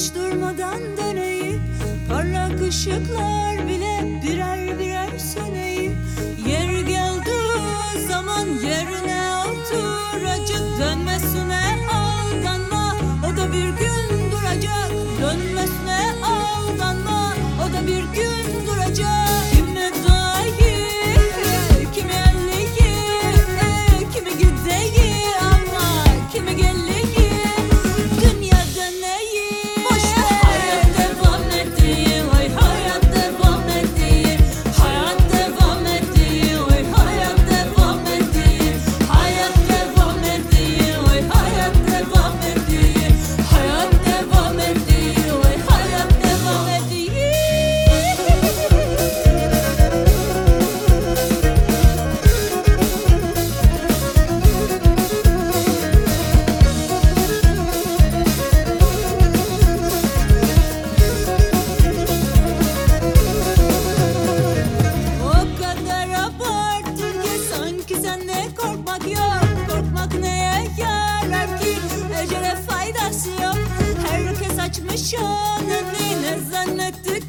Hiç durmadan döneyim Parlak ışıklar bile birer birer söneyim. Yer geldiği zaman yerine otur Acık dönme süne aldanma. O da bir gün duracak dönme Nişanını ne zannettin